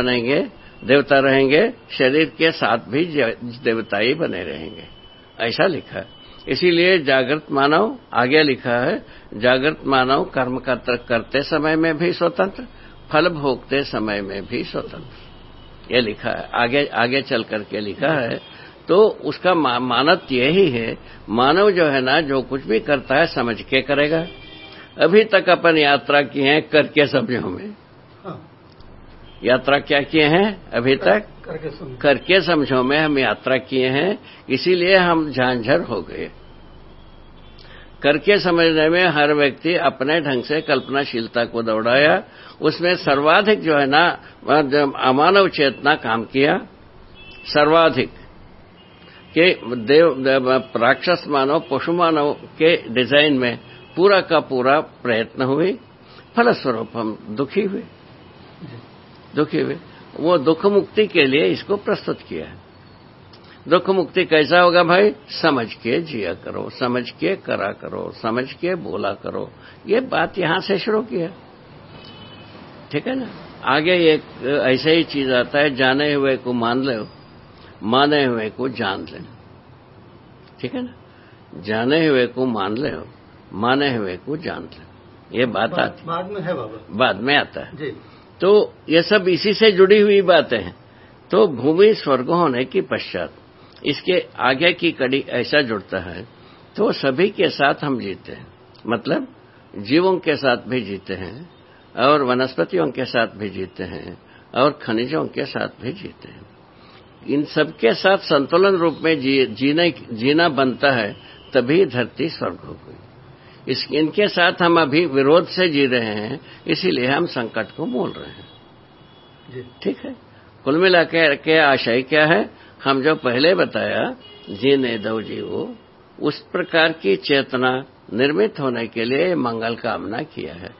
बनेंगे, देवता रहेंगे, शरीर के साथ भी देवता ही बने रहेंगे। ऐसा लिखा है। इसीलिए जागृत मानव, आगे लिखा है, जागृत मानव कर्म करते समय में भी स्वतंत्र, फल भोगते समय में भी स्वतंत्र। ये लिखा है। आगे आगे चल करके लिखा है। तो उसका मानत यही है, मानव जो है ना, जो कुछ भी करता है, समझ के करेगा। अभी तक अपन यात्रा की है करके समझो में। यात्रा क्या किए हैं अभी तक? करके, करके समझो में हम यात्रा किए हैं इसीलिए हम झांझर हो गए। करके समझने में हर व्यक्ति अपने ढंग से कल्पनाशीलता को दौड़ाया उसमें सर्वाधिक जो है ना अमानव चेतना काम किया। सर्वाधिक के देव राक्षस मानव पशु मानव के डिज़ाइन में पूरा का पूरा प्रयत्न हुए फलस्वरूप हम दुखी हुए। दुखी हुए। वो दुख मुक्ति के लिए इसको प्रस्तुत किया है। दुख मुक्ति कैसा होगा भाई? समझ के जिया करो समझ के करा करो समझ के बोला करो। ये बात यहाँ से शुरू किया ठीक है ना? आगे एक ऐसा ही चीज़ आता है जाने हुए को मान लो माने हुए को जान ले। ठीक है ना? जाने हुए को मान ले माने हुए को जान ले। ये बात आती बाद में है बाबा। बाद में आता है। जी। तो ये सब इसी से जुड़ी हुई बातें हैं। तो भूमि स्वर्ग होने की पश्चात इसके आगे की कड़ी ऐसा जुड़ता है तो सभी के साथ हम जीते हैं। मतलब जीवों के साथ भी जीते हैं और वनस्पतियों के साथ भी जीते हैं और खनिजों के साथ भी जीते हैं। इन सबके साथ संतुलन रूप में जी, जीने जीना बनता है तभी धरती स्वर्ग हो गई। इस इनके साथ हम अभी विरोध से जी रहे हैं इसीलिए हम संकट को मोल रहे हैं। ठीक है? कुल मिला के आशय क्या है? हम जो पहले बताया जीने दो जीवो उस प्रकार की चेतना निर्मित होने के लिए मंगल कामना किया है।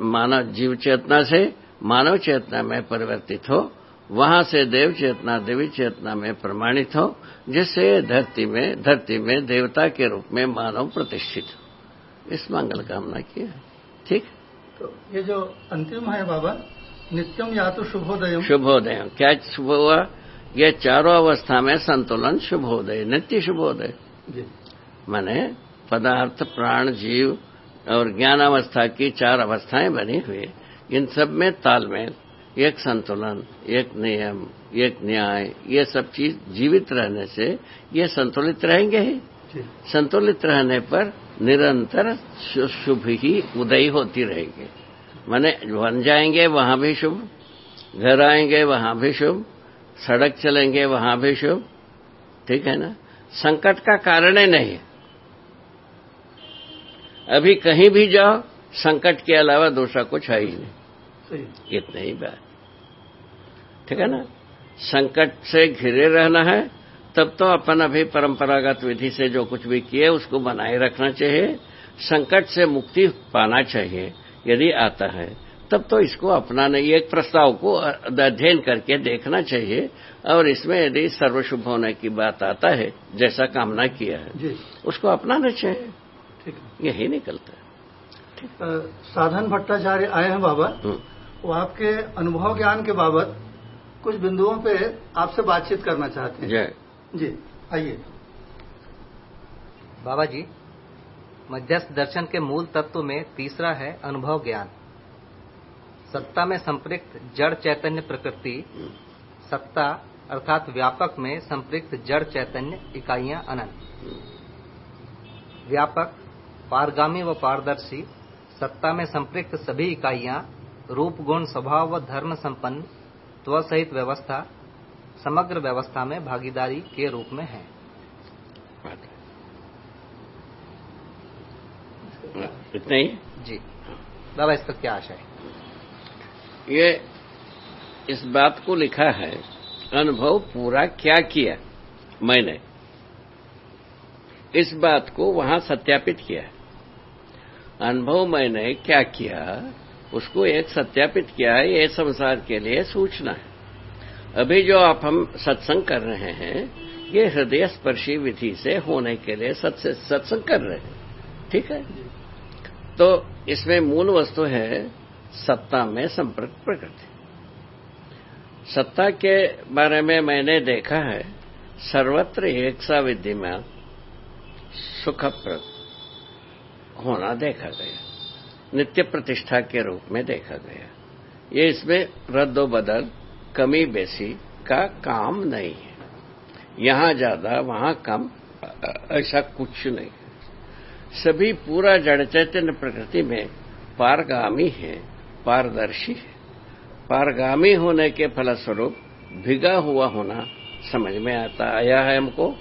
मानव जीव चेतना से मानव चेतना में परिवर्तित हो वहाँ से देव चेतना देवी चेतना में प्रमाणित हो जिससे धरती में धरती में देवता के रूप में मानव प्रतिष्ठित हो। इस मंगल कामना की है। ठीक? तो ये जो अंतिम है बाबा नित्यम या तो शुभोदय। शुभोदय। क्या शुभ हुआ? ये चारों अवस्था में संतुलन शुभोदय नित्य शुभोदय। माने पदार्थ प्राण जीव और ज्ञान अवस्था की चार अवस्थाएँ बनी हुई इन सब में तालमेल एक संतुलन एक नियम एक न्याय ये सब चीज़ जीवित रहने से ये संतुलित रहेंगे ही। संतुलित रहने पर निरंतर शुभ ही उदय होती रहेगी। माने वन जाएँगे वहाँ भी शुभ। घर आएँगे वहाँ भी शुभ। सड़क चलेंगे वहाँ भी शुभ। ठीक है ना? संकट का कारण ही नहीं। अभी कहीं भी जाओ संकट के अलावा दूसरा कुछ है ही नहीं। इतना ही बात। ठीक है ना? संकट से घिरे रहना है तब तो अपन अभी परंपरागत विधि से जो कुछ भी किए उसको बनाए रखना चाहिए संकट से मुक्ति पाना चाहिए यदि आता है। तब तो इसको अपनाने एक प्रस्ताव को अध्ययन करके देखना चाहिए और इसमें यदि सर्वशुभ होने की बात आता है जैसा कामना किया है उसको अपनाना चाहिए। यही निकलता है। साधन भट्टाचार्य आए हैं बाबा। हम्म। वो आपके अनुभव ज्ञान के बाबत कुछ बिंदुओं पे आपसे बातचीत करना चाहते हैं। जय। जी, आइए। बाबा जी, मध्यस्थ दर्शन के मूल तत्व में तीसरा है अनुभव ज्ञान। सत्ता में संपृक्त जड़ चैतन्य प्रकृति, सत्ता अर्थात व्यापक में संपृक्त जड़ चैतन्य इकाइयाँ अनंत। व्यापक, पारगामी व पारदर्शी, सत्ता में संपृक्त सभी इकाइयाँ, रूप, गुण, स्वभाव व धर्म संपन्न त्व सहित व्यवस्था समग्र व्यवस्था में भागीदारी के रूप में है। इतना ही? जी। बाबा इस पर क्या आशा है? ये इस बात को लिखा है अनुभव पूरा क्या किया मैंने? इस बात को वहाँ सत्यापित किया है। अनुभव मैंने क्या किया उसको एक सत्यापित किया है ये संसार के लिए सूचना है। अभी जो आप हम सत्संग कर रहे हैं, ये हृदय स्पर्शी विधि से होने के लिए सत्संग कर रहे हैं। ठीक है? तो इसमें मूल वस्तु है सत्ता में संपर्क प्रकृति। सत्ता के बारे में मैंने देखा है, सर्वत्र एक सा विद्यमान सुखप्रद होना देखा गया। नित्य प्रतिष्ठा के रूप में देखा गया। ये इसमें रद्दो बदल कमी बेसी का काम नहीं है। यहाँ ज़्यादा, वहाँ कम, ऐसा कुछ नहीं। है सभी पूरा जड़ चैतन्य प्रकृति में पारगामी है, पारदर्शी है। पारगामी होने के फलस्वरूप भिगा हुआ होना समझ में आता, आया है हमको।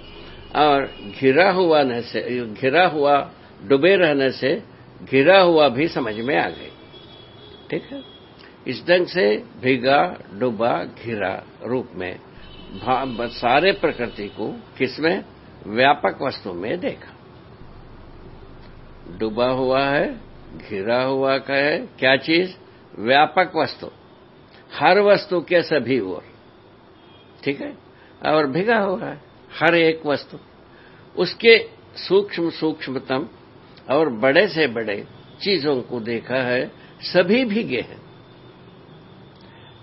और घिरा हुआ से, घिरा हुआ, डूबे रहने से घिरा हुआ भी समझ में आ गई। ठीक है? इस ढंग से भिगा, डूबा, घिरा रूप में सारे प्रकृति को किसमें? व्यापक वस्तु में देखा। डूबा हुआ है, घिरा हुआ का है, क्या चीज़? व्यापक वस्तु। हर वस्तु के सभी ओर। ठीक है? और भिगा हुआ है, हर एक वस्तु। उसके सूक्ष्म, सूक्ष्मतम और बड़े से बड़े चीज़ों को देखा है, सभी भीगे हैं।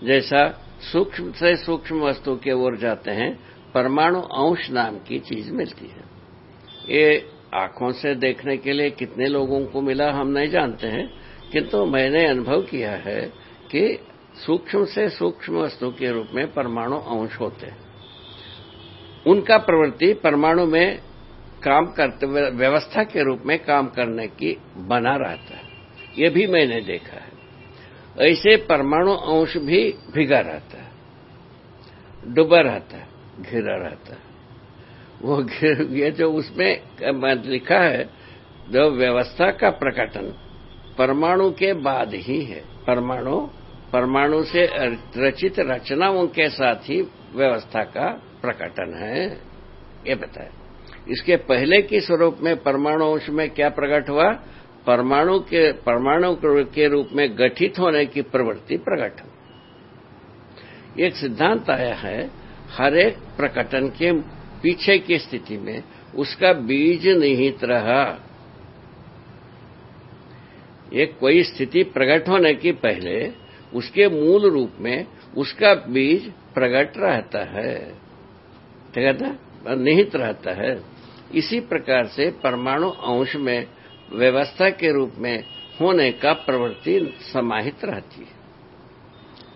जैसा सूक्ष्म से सूक्ष्म वस्तु के ओर जाते हैं, परमाणु अंश नाम की चीज़ मिलती है। ये आँखों से देखने के लिए कितने लोगों को मिला हम नहीं जानते हैं, किंतु तो मैंने अनुभव किया है कि सूक्ष्म से सूक्ष्म वस्तु के रूप में परमाणु अंश होते हैं। उनका प्रवृत्ति परमाणु में काम करते, व्यवस्था के रूप में काम करने की बना रहता है। ये भी मैंने देखा है। ऐसे परमाणु अंश भी भिगा रहता है, डूबा रहता है, घिरा रहता है। वो घिर ये जो उसमें लिखा है, जो व्यवस्था का प्रकटन परमाणु के बाद ही है। परमाणु परमाणु से रचित रचनाओं के साथ ही व्यवस्था का प्रकटन है, ये बताया। इसके पहले के स्वरूप में परमाणु अंश में क्या प्रकट हुआ? परमाणु के परमाणु के रूप में गठित होने की प्रवृत्ति प्रकट हुई एक सिद्धांत आया है, हर एक प्रकटन के पीछे की स्थिति में उसका बीज निहित रहा। एक कोई स्थिति प्रकट होने की पहले उसके मूल रूप में उसका बीज प्रकट रहता है। ठीक है ना? निहित रहता है। इसी प्रकार से परमाणु अंश में व्यवस्था के रूप में होने का प्रवृत्ति समाहित रहती है।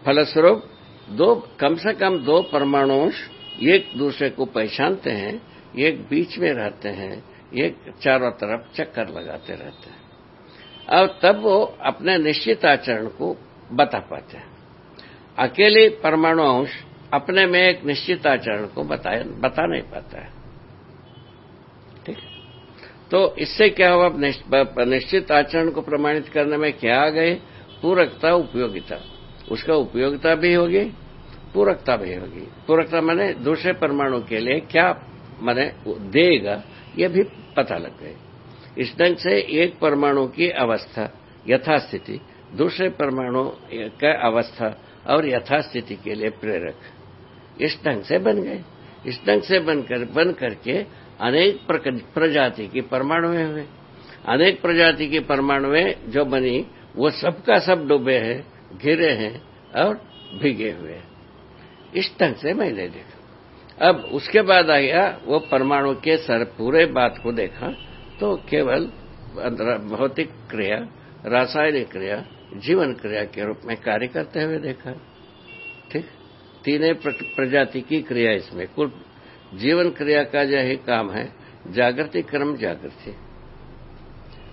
फलस्वरूप दो कम से कम दो परमाणु अंश एक दूसरे को पहचानते हैं एक बीच में रहते हैं एक चारों तरफ़ चक्कर लगाते रहते हैं। और तब वो अपने निश्चित आचरण को बता पाते हैं। अकेले परमाणु अंश अपने में एक निश्चित आचरण को बता, बता नहीं पाता है। तो इससे क्या हुआ? निश्चित आचरण को प्रमाणित करने में क्या आ गए? पूरकता, उपयोगिता। उसका उपयोगिता भी होगी, पूरकता भी होगी। पूरकता मैंने दूसरे परमाणु के लिए क्या मैंने देगा यह भी पता लग गए। इस ढंग से एक परमाणु की अवस्था, यथास्थिति, दूसरे परमाणु का अवस्था और यथास्थिति के लिए प्रेरक, इस ढंग से बन गए। इस ढंग से बनकर बन करके अनेक प्रजाति की परमाणुएँ हुए। अनेक प्रजाति की परमाणुएँ जो बनी, वो सबका सब डूबे हैं, घिरे हैं और भीगे हुए हैं। इस ढंग से मैंने देखा। अब उसके बाद आ गया वो परमाणु के सर पूरे बात को देखा तो केवल भौतिक क्रिया, रासायनिक क्रिया, जीवन क्रिया के रूप में कार्य करते हुए देखा। ठीक? तीन प्रजाति की क्रिया इसमें कुल जीवन क्रिया का जो ही काम है, जागृति क्रम जागृति।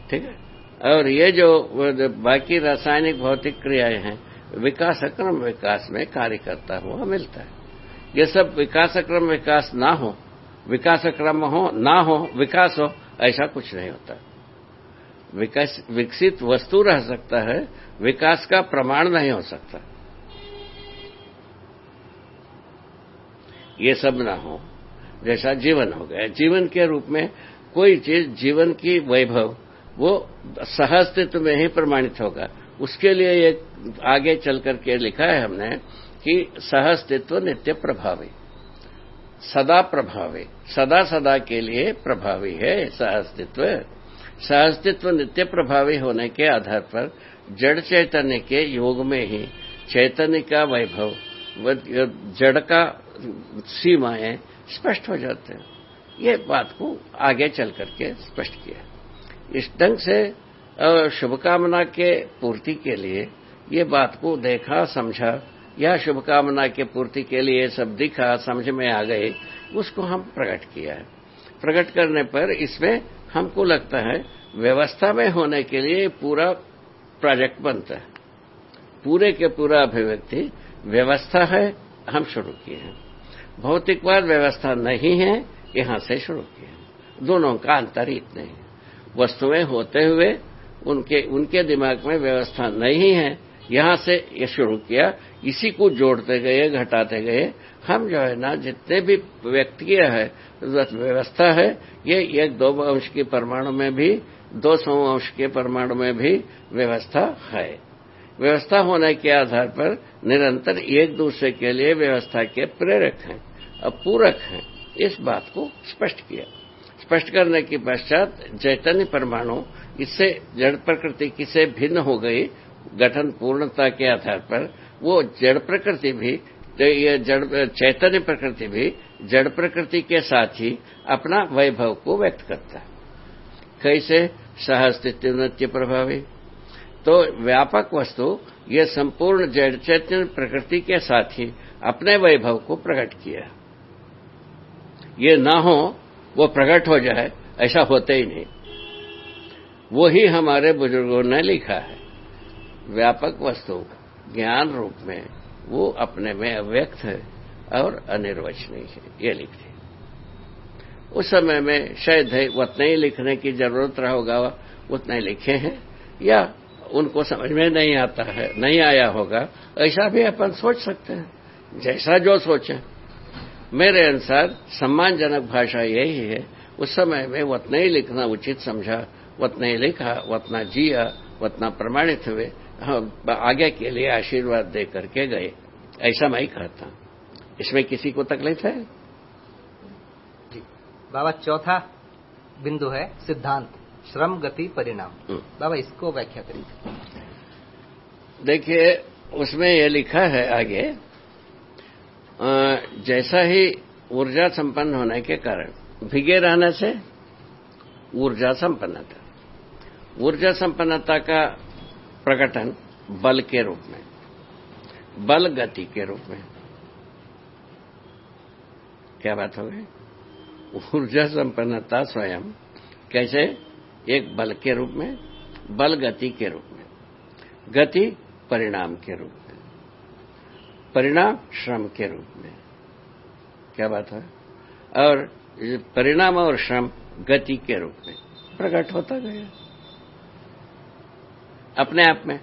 ठीक है? और ये जो बाकी रासायनिक भौतिक क्रियाएँ हैं, विकास क्रम विकास में कार्य करता हुआ, मिलता है। ये सब विकास क्रम विकास ना हो, विकास क्रम हो, ना हो, विकास हो, ऐसा कुछ नहीं होता। विकास, विकसित वस्तु रह सकता है, विकास का प्रमाण नहीं हो सकता। ये सब ना हो। जैसा जीवन हो गया। जीवन के रूप में कोई चीज़, जीवन की वैभव, वो सहअस्तित्व में ही प्रमाणित होगा। उसके लिए एक आगे चल करके लिखा है हमने कि सहअस्तित्व नित्य प्रभावी, सदा प्रभावी, सदा सदा के लिए प्रभावी है सहअस्तित्व। सहअस्तित्व नित्य प्रभावी होने के आधार पर जड़ चैतन्य के योग में ही चैतन्य का वैभव, जड़ का सीमाएँ स्पष्ट हो जाते हैं। ये बात को आगे चल करके स्पष्ट किया इस ढंग से शुभकामना के पूर्ति के लिए ये बात को देखा, समझा, या शुभकामना के पूर्ति के लिए सब दिखा, समझ में आ गए उसको हम प्रकट किया है। प्रकट करने पर इसमें हमको लगता है, व्यवस्था में होने के लिए पूरा प्रोजेक्ट बनता है। पूरे के पूरा अभिव्यक्ति, व्यवस्था है, हम शुरू किए हैं। भौतिकवाद व्यवस्था नहीं है, यहाँ से शुरू किया। दोनों का अंतर इतने वस्तुएँ होते हुए उनके उनके दिमाग में व्यवस्था नहीं है, यहाँ से ये शुरू किया। इसी को जोड़ते गए, घटाते गए। हम जो है ना, जितने भी व्यक्तिय है, व्यवस्था है, ये एक दो अंश के परमाणु में भी, दो सौ अंश के परमाणु में भी व्यवस्था है। व्यवस्था होने के आधार पर निरंतर एक दूसरे के लिए व्यवस्था के प्रेरक हैं और पूरक हैं। इस बात को स्पष्ट किया। स्पष्ट करने के पश्चात चैतन्य परमाणु इससे, जड़ प्रकृति किसे भिन्न हो गई, गठन पूर्णता के आधार पर, वो जड़ प्रकृति भी तो ये जड़, चैतन्य प्रकृति भी जड़ प्रकृति के साथ ही अपना वैभव को व्यक्त करता है। कैसे? सहस्तित्व नृत्य प्रभावी। तो व्यापक वस्तु ये संपूर्ण जड़ चैतन्य प्रकृति के साथ ही अपने वैभव को प्रकट किया। ये ना हो, वो प्रकट हो जाए, ऐसा होते ही नहीं। वो ही हमारे बुज़ुर्गों ने लिखा है। व्यापक वस्तु, ज्ञान रूप में, वो अपने में अव्यक्त है और अनिर्वचनीय है, ये लिखते उस समय में शायद है उतने ही लिखने की ज़रूरत रहा होगा, उतने लिखे हैं, या उनको समझ में नहीं आता है, नहीं आया होगा, ऐसा भी अपन सोच सकते हैं, जैसा जो सोचे। मेरे अनुसार सम्मानजनक भाषा यही है, उस समय में उतना ही लिखना उचित समझा उतना ही लिखा उतना जिया उतना प्रमाणित हुए आगे के लिए आशीर्वाद दे करके गए, ऐसा मैं ही कहता हूँ। इसमें किसी को तकलीफ़ है? जी। बाबा, चौथा बिंदु है सिद्धांत। श्रम गति परिणाम। बाबा इसको व्याख्या करिए। देखिए उसमें यह लिखा है आगे जैसा ही ऊर्जा संपन्न होने के कारण भिगे रहने से ऊर्जा संपन्नता ऊर्जा संपन्नता का प्रकटन बल के रूप में बल गति के रूप में। क्या बात हो गई? ऊर्जा संपन्नता स्वयं कैसे? एक बल के रूप में बल गति के रूप में गति परिणाम के रूप में परिणाम श्रम के रूप में। क्या बात है? और परिणाम और श्रम गति के रूप में। प्रकट होता गया। अपने आप में।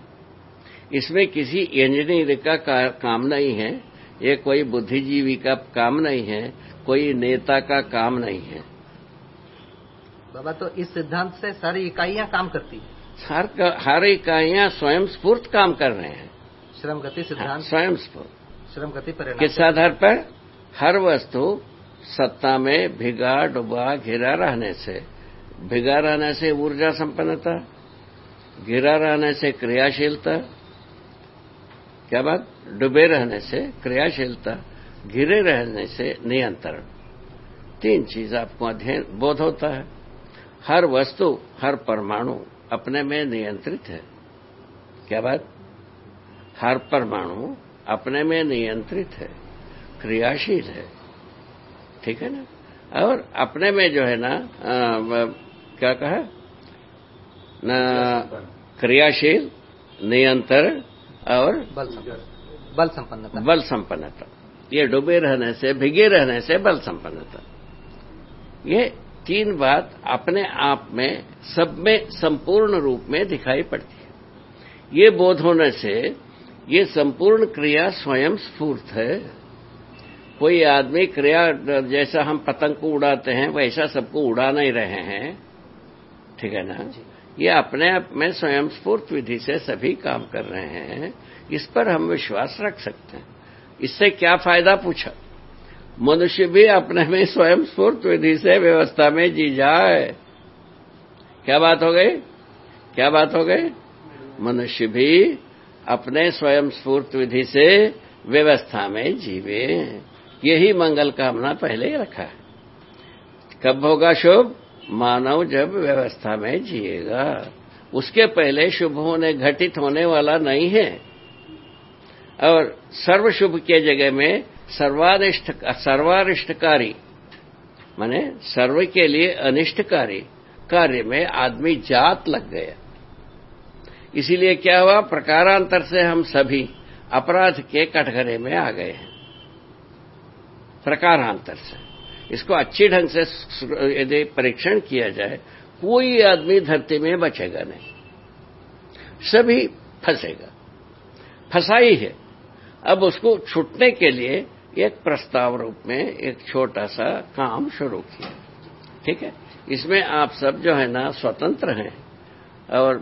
इसमें किसी इंजीनियर का, काम नहीं है ये कोई बुद्धिजीवी का काम नहीं है कोई नेता का काम नहीं है। बाबा तो इस सिद्धांत से सारी इकाइयाँ काम करती है। हर हर इकाइयाँ स्वयं स्फूर्त काम कर रहे हैं। श्रम गति सिद्धांत। हाँ, स्वयं स्फूर्त श्रम गति परिणाम किस आधार पर? हर वस्तु सत्ता में भिगा डुबा घिरा रहने से। भिगा रहने से ऊर्जा संपन्नता घिरा रहने से क्रियाशीलता। क्या बात? डूबे रहने से क्रियाशीलता घिरे रहने से नियंत्रण। तीन चीज़ आपको अध्ययन बोध होता है। हर वस्तु हर परमाणु अपने में नियंत्रित है। क्या बात? हर परमाणु अपने में नियंत्रित है क्रियाशील है। ठीक है ना? और अपने में जो है ना आ, क्या कहा? न क्रियाशील नियंत्रण और बल बल संपन्नता। बल संपन्नता। ये डूबे रहने से भिगे रहने से बल संपन्नता। ये तीन बात अपने आप में सब में संपूर्ण रूप में दिखाई पड़ती है। ये बोध होने से ये संपूर्ण क्रिया स्वयं स्फूर्त है। कोई आदमी क्रिया जैसा हम पतंग को उड़ाते हैं वैसा सबको उड़ा नहीं रहे हैं। ठीक है ना? ये अपने आप में स्वयं स्फूर्त विधि से सभी काम कर रहे हैं। इस पर हम विश्वास रख सकते हैं। इससे क्या फ़ायदा पूछा? मनुष्य भी अपने में स्वयं स्फूर्त विधि से व्यवस्था में जी जाए। क्या बात हो गई? क्या बात हो गई? मनुष्य भी अपने स्वयं स्फूर्त विधि से व्यवस्था में जीवे। यही मंगल कामना पहले ही रखा है। कब होगा शुभ? मानव जब व्यवस्था में जिएगा। उसके पहले शुभ होने, घटित होने वाला नहीं है। और सर्व शुभ के जगह में सर्वानिष्ठ सर्वारिष्टकारी, माने सर्व के लिए अनिष्टकारी कार्य में आदमी जात लग गया। इसीलिए क्या हुआ? प्रकारांतर से हम सभी अपराध के कटघरे में आ गए हैं। प्रकारांतर से। इसको अच्छी ढंग से, यदि परीक्षण किया जाए, कोई आदमी धरती में बचेगा नहीं। सभी फंसेगा। फंसाई है। अब उसको छूटने के लिए एक प्रस्ताव रूप में एक छोटा सा काम शुरू किया। ठीक है? इसमें आप सब जो है ना स्वतंत्र हैं और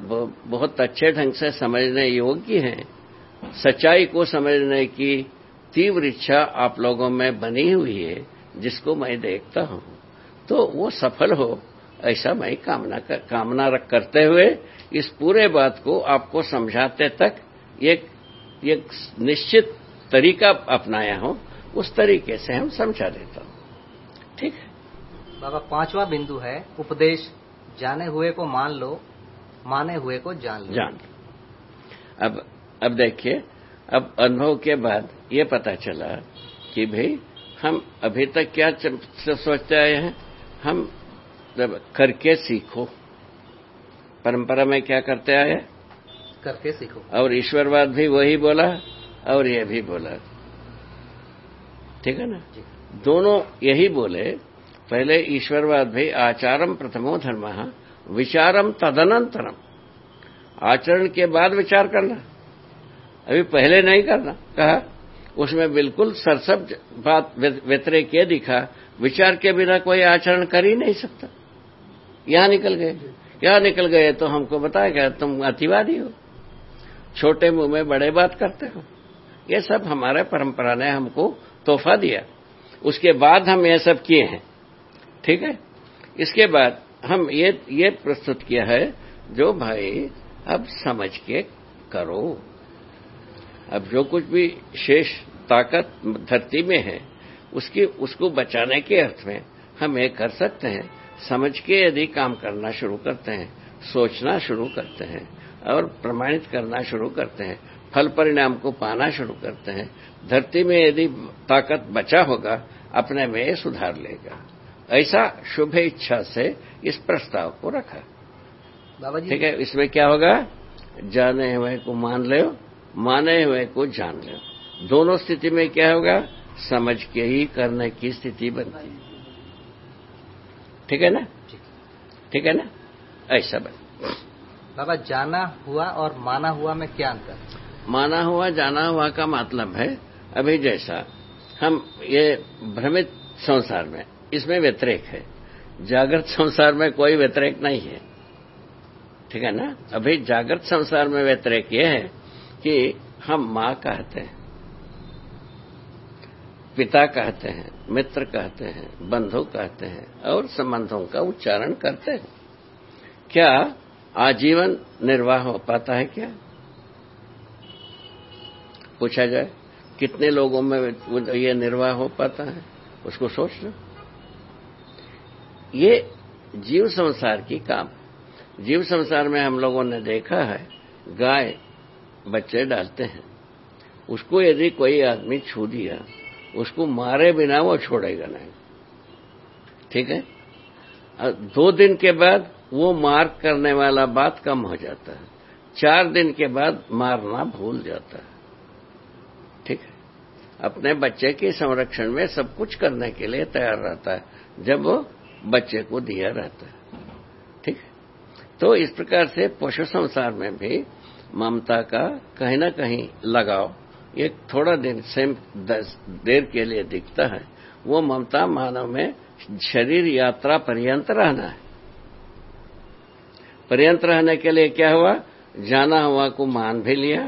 बहुत अच्छे ढंग से समझने योग्य हैं। सच्चाई को समझने की तीव्र इच्छा आप लोगों में बनी हुई है जिसको मैं देखता हूँ। तो वो सफल हो ऐसा मैं कामना कर, कामना करते हुए इस पूरे बात को आपको समझाते तक एक एक निश्चित तरीका अपनाया हूँ। उस तरीके से हम समझा देता हूँ। ठीक है? बाबा पांचवा बिंदु है उपदेश। जाने हुए को मान लो माने हुए को जान लो। जान लो। अब अब देखिए अब अनुभव के बाद ये पता चला कि भाई हम अभी तक क्या सोचते आए हैं? हम जब करके सीखो। परंपरा में क्या करते आए करके सीखो। और ईश्वरवाद भी वही बोला और ये भी बोला। ठीक है ना? दोनों यही बोले पहले ईश्वरवाद भी आचारम प्रथमो धर्म विचारम तदनंतरम। आचरण के बाद विचार करना। अभी पहले नहीं करना। कहा? उसमें बिल्कुल सरसब बात व्यतिरेक के दिखा विचार के बिना कोई आचरण कर ही नहीं सकता। यहाँ निकल गए। यहाँ निकल गए तो हमको बताया गया तुम अतिवादी हो। छोटे मुँह में बड़े बात करते हो। ये सब हमारे परंपरा ने हमको तोहफा दिया। उसके बाद हम ये सब किए हैं। ठीक है? इसके बाद हम ये ये प्रस्तुत किया है, जो भाई अब समझ के करो। अब जो कुछ भी शेष ताकत धरती में है, उसकी, उसको बचाने के अर्थ में हम ये कर सकते हैं। समझ के यदि काम करना शुरू करते हैं, सोचना शुरू करते हैं और प्रमाणित करना शुरू करते हैं फल परिणाम को पाना शुरू करते हैं। धरती में यदि ताकत बचा होगा अपने में सुधार लेगा। ऐसा शुभ इच्छा से इस प्रस्ताव को रखा। बाबा जी ठीक है इसमें क्या होगा? जाने हुए को मान लो माने हुए को जान लो। दोनों स्थिति में क्या होगा? समझ के ही करने की स्थिति बनती ठीक है ना? ठीक है ना? ऐसा बन बाबा जाना हुआ और माना हुआ में क्या अंतर? माना हुआ, जाना हुआ का मतलब है अभी जैसा। हम ये भ्रमित संसार में, इसमें व्यतिरेक है। जागृत संसार में कोई व्यतिरेक नहीं है। ठीक है ना? अभी जागृत संसार में व्यतिरेक ये है कि हम माँ कहते हैं, पिता कहते हैं, मित्र कहते हैं, बंधु कहते हैं और संबंधों का उच्चारण करते हैं। क्या आजीवन निर्वाह हो पाता है क्या? पूछा जाए, कितने लोगों में ये निर्वाह हो पाता है, उसको सोच लो। ये जीव संसार की काम। जीव संसार में हम लोगों ने देखा है, गाय बच्चे डालते हैं। उसको यदि कोई आदमी छू दिया, उसको मारे बिना वो छोड़ेगा नहीं। ठीक है? दो दिन के बाद वो मार करने वाला बात कम हो जाता है। चार दिन के बाद मारना भूल जाता है। अपने बच्चे के संरक्षण में सब कुछ करने के लिए तैयार रहता है, जब वो बच्चे को दिया रहता है। ठीक तो इस प्रकार से पशु संसार में भी ममता का कहीं ना कहीं लगाव, एक थोड़ा दिन सेम देर के लिए दिखता है। वो ममता मानव में शरीर यात्रा पर्यंत रहना है। पर्यंत रहने के लिए क्या हुआ? जाना हुआ को मान भी लिया